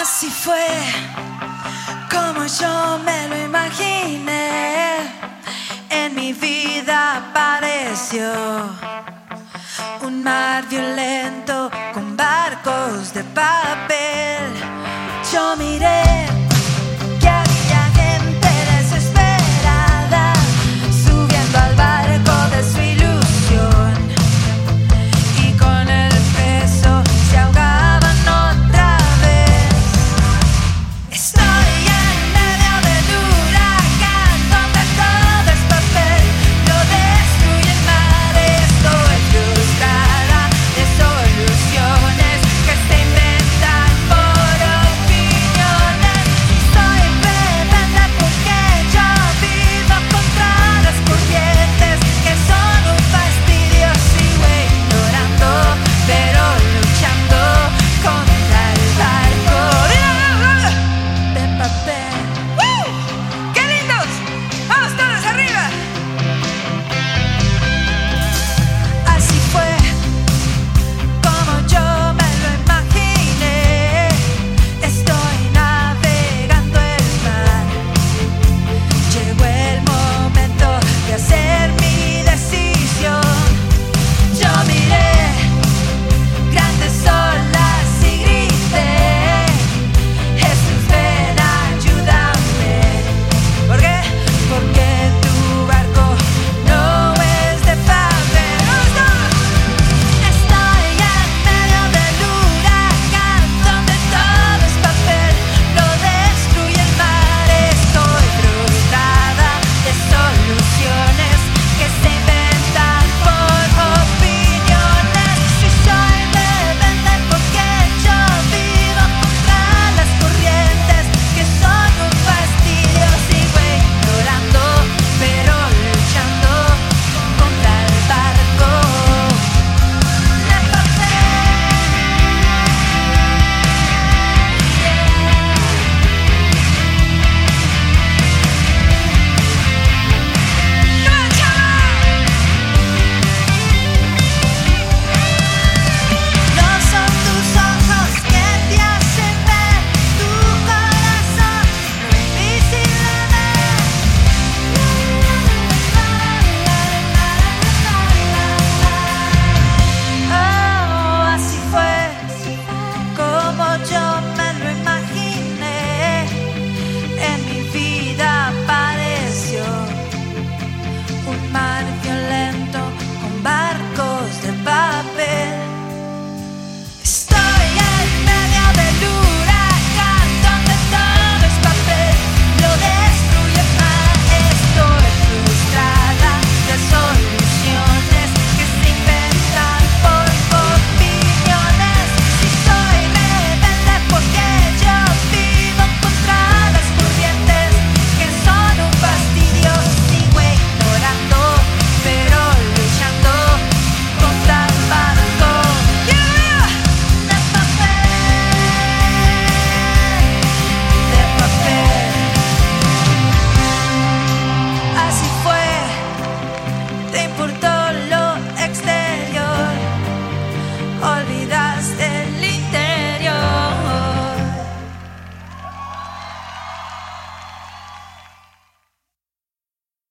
Así fue como yo me lo imaginé. En mi vida apareció un mar violento con barcos de papel. Yo miré